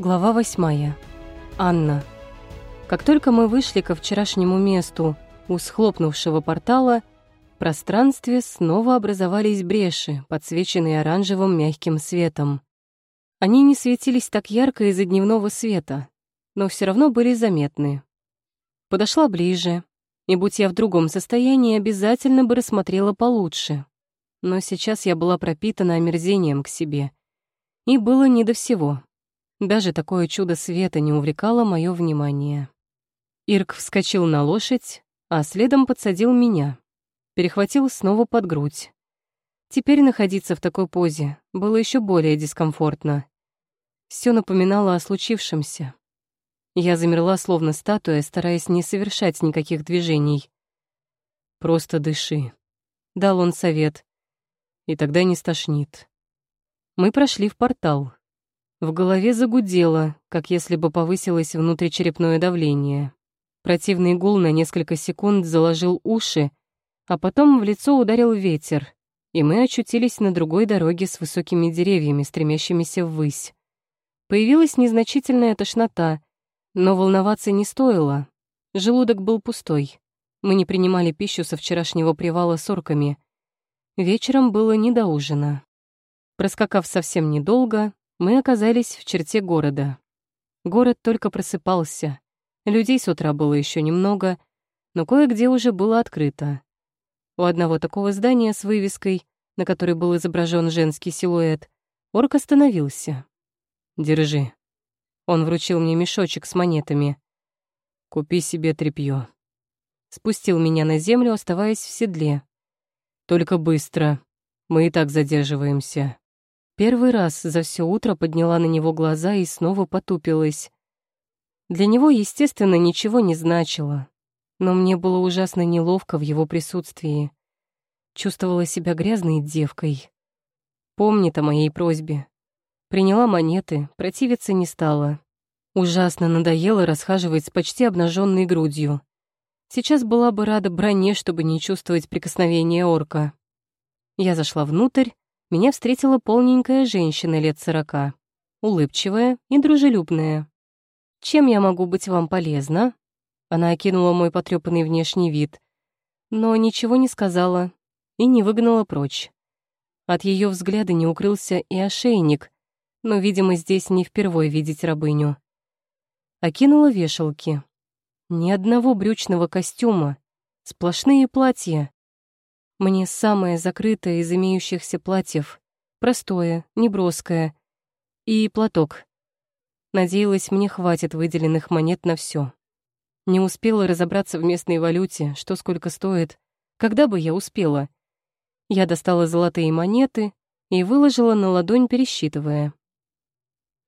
Глава восьмая. Анна. Как только мы вышли ко вчерашнему месту у схлопнувшего портала, в пространстве снова образовались бреши, подсвеченные оранжевым мягким светом. Они не светились так ярко из-за дневного света, но все равно были заметны. Подошла ближе, и будь я в другом состоянии, обязательно бы рассмотрела получше. Но сейчас я была пропитана омерзением к себе. И было не до всего. Даже такое чудо света не увлекало мое внимание. Ирк вскочил на лошадь, а следом подсадил меня. Перехватил снова под грудь. Теперь находиться в такой позе было еще более дискомфортно. Все напоминало о случившемся. Я замерла, словно статуя, стараясь не совершать никаких движений. «Просто дыши», — дал он совет. «И тогда не стошнит». Мы прошли в портал. В голове загудело, как если бы повысилось внутричерепное давление. Противный гул на несколько секунд заложил уши, а потом в лицо ударил ветер, и мы очутились на другой дороге с высокими деревьями, стремящимися ввысь. Появилась незначительная тошнота, но волноваться не стоило. Желудок был пустой. Мы не принимали пищу со вчерашнего привала с орками. Вечером было не до ужина. Проскакав совсем недолго, мы оказались в черте города. Город только просыпался. Людей с утра было еще немного, но кое-где уже было открыто. У одного такого здания с вывеской, на которой был изображен женский силуэт, орк остановился. «Держи». Он вручил мне мешочек с монетами. «Купи себе тряпьё». Спустил меня на землю, оставаясь в седле. «Только быстро. Мы и так задерживаемся». Первый раз за все утро подняла на него глаза и снова потупилась. Для него, естественно, ничего не значило, но мне было ужасно неловко в его присутствии. Чувствовала себя грязной девкой. Помнит о моей просьбе. Приняла монеты, противиться не стала. Ужасно надоело расхаживать с почти обнаженной грудью. Сейчас была бы рада броне, чтобы не чувствовать прикосновения орка. Я зашла внутрь, меня встретила полненькая женщина лет сорока, улыбчивая и дружелюбная. «Чем я могу быть вам полезна?» Она окинула мой потрёпанный внешний вид, но ничего не сказала и не выгнала прочь. От её взгляда не укрылся и ошейник, но, видимо, здесь не впервой видеть рабыню. Окинула вешалки. Ни одного брючного костюма, сплошные платья. Мне самое закрытое из имеющихся платьев. Простое, неброское. И платок. Надеялась, мне хватит выделенных монет на все. Не успела разобраться в местной валюте, что сколько стоит. Когда бы я успела? Я достала золотые монеты и выложила на ладонь, пересчитывая.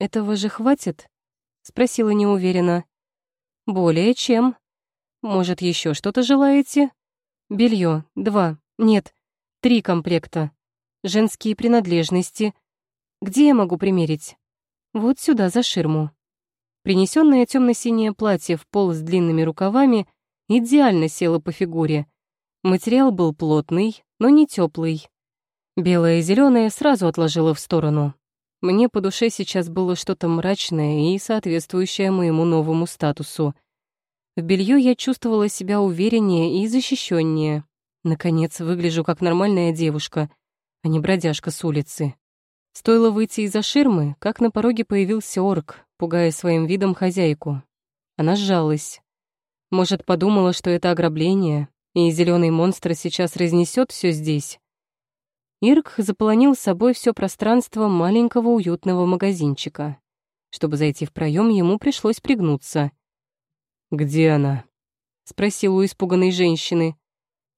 «Этого же хватит?» — спросила неуверенно. «Более чем. Может, еще что-то желаете?» Белье, два, нет, три комплекта. Женские принадлежности. Где я могу примерить? Вот сюда, за ширму. Принесенное темно-синее платье в пол с длинными рукавами идеально село по фигуре. Материал был плотный, но не теплый. Белое и зеленое сразу отложила в сторону. Мне по душе сейчас было что-то мрачное и соответствующее моему новому статусу. В белье я чувствовала себя увереннее и защищеннее. Наконец, выгляжу как нормальная девушка, а не бродяжка с улицы. Стоило выйти из-за ширмы, как на пороге появился орк, пугая своим видом хозяйку. Она сжалась. Может, подумала, что это ограбление, и зеленый монстр сейчас разнесет все здесь. Ирк заполонил собой все пространство маленького уютного магазинчика. Чтобы зайти в проем, ему пришлось пригнуться. «Где она?» — спросил у испуганной женщины.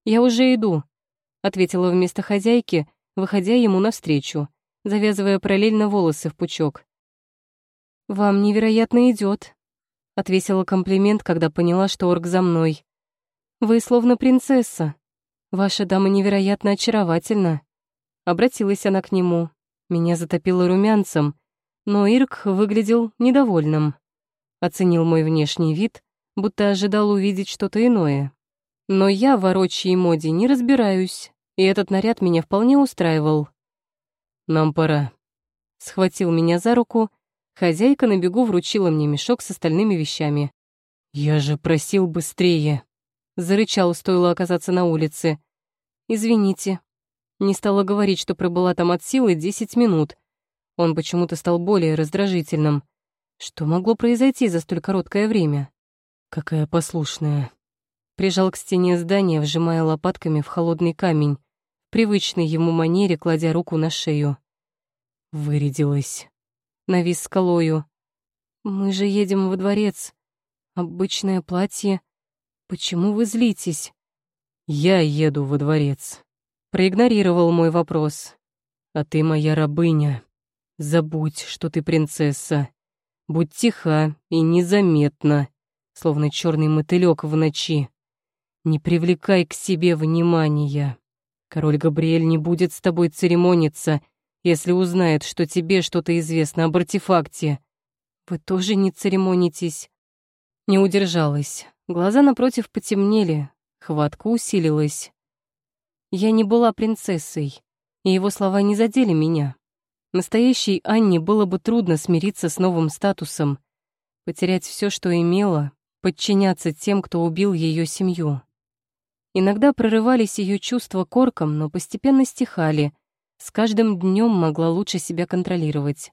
«Я уже иду», — ответила вместо хозяйки, выходя ему навстречу, завязывая параллельно волосы в пучок. «Вам невероятно идет, отвесила комплимент, когда поняла, что орк за мной. «Вы словно принцесса. Ваша дама невероятно очаровательна». Обратилась она к нему. Меня затопило румянцем, но Ирк выглядел недовольным. Оценил мой внешний вид, будто ожидал увидеть что-то иное. Но я в орочьей моде не разбираюсь, и этот наряд меня вполне устраивал. «Нам пора», — схватил меня за руку, Хозяйка на бегу вручила мне мешок с остальными вещами. «Я же просил быстрее!» Зарычал, стоило оказаться на улице. «Извините». Не стала говорить, что пробыла там от силы десять минут. Он почему-то стал более раздражительным. Что могло произойти за столь короткое время? Какая послушная. Прижал к стене здания, вжимая лопатками в холодный камень, привычной ему манере кладя руку на шею. Вырядилась. Навис скалою. «Мы же едем во дворец. Обычное платье. Почему вы злитесь?» «Я еду во дворец». Проигнорировал мой вопрос. «А ты моя рабыня. Забудь, что ты принцесса. Будь тиха и незаметна, словно черный мотылек в ночи. Не привлекай к себе внимания. Король Габриэль не будет с тобой церемониться, если узнает, что тебе что-то известно об артефакте. Вы тоже не церемонитесь. Не удержалась. Глаза напротив потемнели, хватка усилилась. Я не была принцессой, и его слова не задели меня. Настоящей Анне было бы трудно смириться с новым статусом, потерять все, что имела, подчиняться тем, кто убил ее семью. Иногда прорывались ее чувства корком, но постепенно стихали. С каждым днем могла лучше себя контролировать.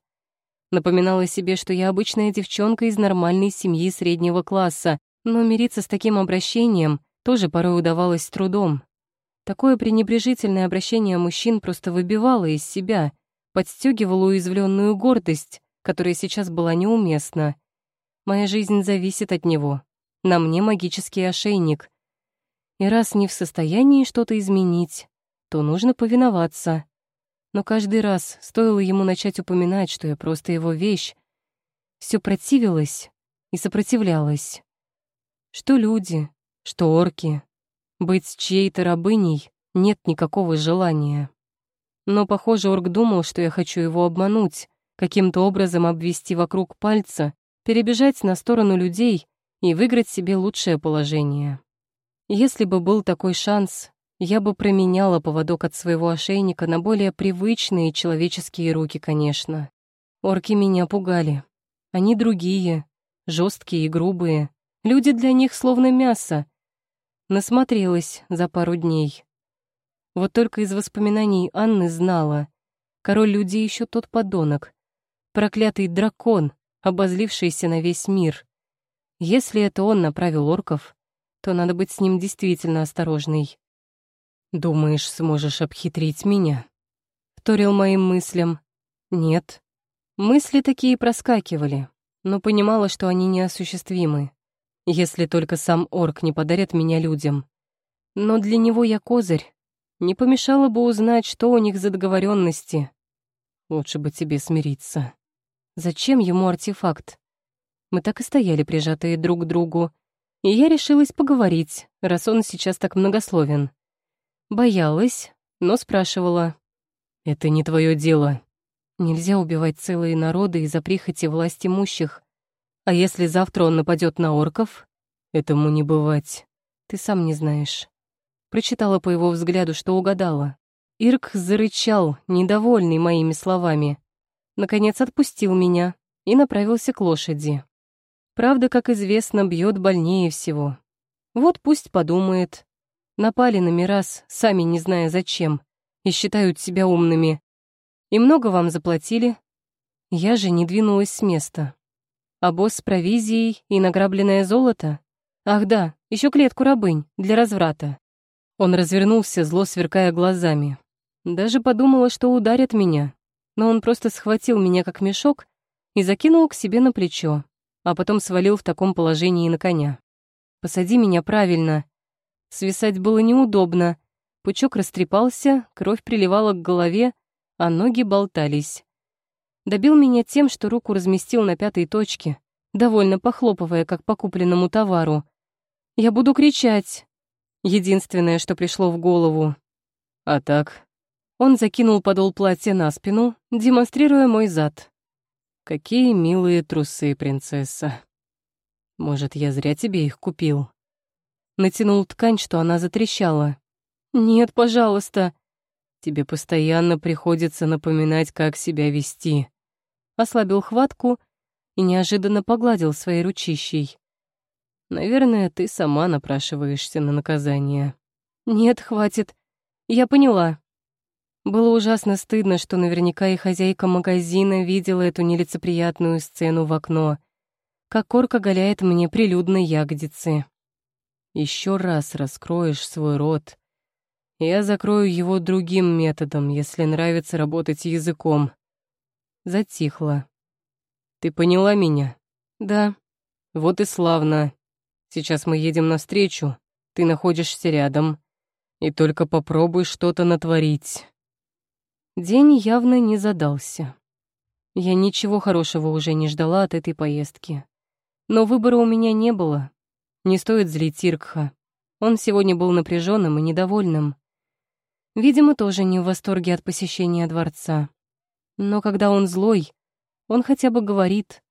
Напоминала себе, что я обычная девчонка из нормальной семьи среднего класса, но мириться с таким обращением тоже порой удавалось с трудом. Такое пренебрежительное обращение мужчин просто выбивало из себя, подстегивало уязвленную гордость, которая сейчас была неуместна. Моя жизнь зависит от него. На мне магический ошейник. И раз не в состоянии что-то изменить, то нужно повиноваться но каждый раз стоило ему начать упоминать, что я просто его вещь, все противилось и сопротивлялось. Что люди, что орки, быть чьей-то рабыней нет никакого желания. Но, похоже, орк думал, что я хочу его обмануть, каким-то образом обвести вокруг пальца, перебежать на сторону людей и выиграть себе лучшее положение. Если бы был такой шанс, я бы променяла поводок от своего ошейника на более привычные человеческие руки, конечно. Орки меня пугали. Они другие, жесткие и грубые. Люди для них словно мясо. Насмотрелась за пару дней. Вот только из воспоминаний Анны знала. Король людей еще тот подонок. Проклятый дракон, обозлившийся на весь мир. Если это он направил орков, то надо быть с ним действительно осторожной. «Думаешь, сможешь обхитрить меня?» Вторил моим мыслям. «Нет». Мысли такие проскакивали, но понимала, что они неосуществимы, если только сам орк не подарит меня людям. Но для него я козырь. Не помешало бы узнать, что у них за договоренности. Лучше бы тебе смириться. Зачем ему артефакт? Мы так и стояли прижатые друг к другу, и я решилась поговорить, раз он сейчас так многословен. Боялась, но спрашивала. «Это не твое дело. Нельзя убивать целые народы из-за прихоти власть имущих. А если завтра он нападет на орков? Этому не бывать. Ты сам не знаешь». Прочитала по его взгляду, что угадала. Ирк зарычал, недовольный моими словами. Наконец отпустил меня и направился к лошади. Правда, как известно, бьет больнее всего. Вот пусть подумает, Напали на Мирас, сами не зная зачем, и считают себя умными. И много вам заплатили? Я же не двинулась с места. А босс с провизией и награбленное золото? Ах да, еще клетку рабынь для разврата. Он развернулся, зло сверкая глазами. Даже подумала, что ударит меня. Но он просто схватил меня как мешок и закинул к себе на плечо, а потом свалил в таком положении на коня. «Посади меня правильно», Свисать было неудобно. Пучок растрепался, кровь приливала к голове, а ноги болтались. Добил меня тем, что руку разместил на пятой точке, довольно похлопывая, как по купленному товару. «Я буду кричать!» Единственное, что пришло в голову. А так... Он закинул подол платья на спину, демонстрируя мой зад. «Какие милые трусы, принцесса. Может, я зря тебе их купил?» натянул ткань, что она затрещала. «Нет, пожалуйста». «Тебе постоянно приходится напоминать, как себя вести». Ослабил хватку и неожиданно погладил своей ручищей. «Наверное, ты сама напрашиваешься на наказание». «Нет, хватит. Я поняла». Было ужасно стыдно, что наверняка и хозяйка магазина видела эту нелицеприятную сцену в окно. Как корка голяет мне прилюдно ягодицы. Еще раз раскроешь свой рот. Я закрою его другим методом, если нравится работать языком. Затихло. Ты поняла меня? Да. Вот и славно. Сейчас мы едем навстречу. Ты находишься рядом. И только попробуй что-то натворить. День явно не задался. Я ничего хорошего уже не ждала от этой поездки. Но выбора у меня не было. Не стоит злить Иркха. Он сегодня был напряженным и недовольным. Видимо, тоже не в восторге от посещения дворца. Но когда он злой, он хотя бы говорит.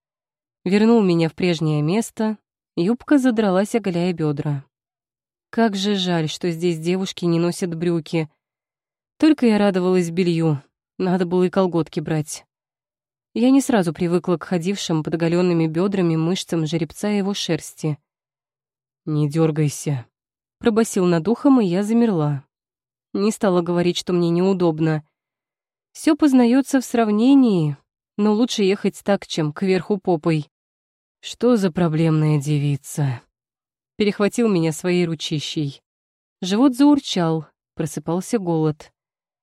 Вернул меня в прежнее место, юбка задралась, оголяя бедра. Как же жаль, что здесь девушки не носят брюки. Только я радовалась белью, надо было и колготки брать. Я не сразу привыкла к ходившим под оголенными бедрами мышцам жеребца и его шерсти — «Не дергайся», — пробасил над ухом, и я замерла. Не стала говорить, что мне неудобно. Все познается в сравнении, но лучше ехать так, чем кверху попой. «Что за проблемная девица?» Перехватил меня своей ручищей. Живот заурчал, просыпался голод.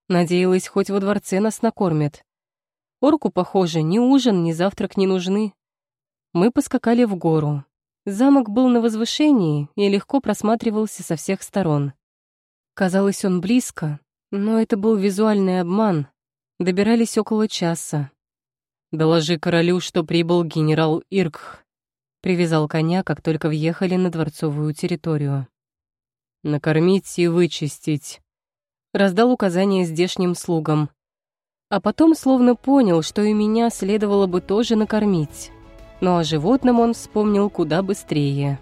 Надеялась, хоть во дворце нас накормят. Орку, похоже, ни ужин, ни завтрак не нужны. Мы поскакали в гору. Замок был на возвышении и легко просматривался со всех сторон. Казалось, он близко, но это был визуальный обман. Добирались около часа. «Доложи королю, что прибыл генерал Иркх», привязал коня, как только въехали на дворцовую территорию. «Накормить и вычистить», раздал указания здешним слугам. А потом словно понял, что и меня следовало бы тоже накормить но о животном он вспомнил куда быстрее.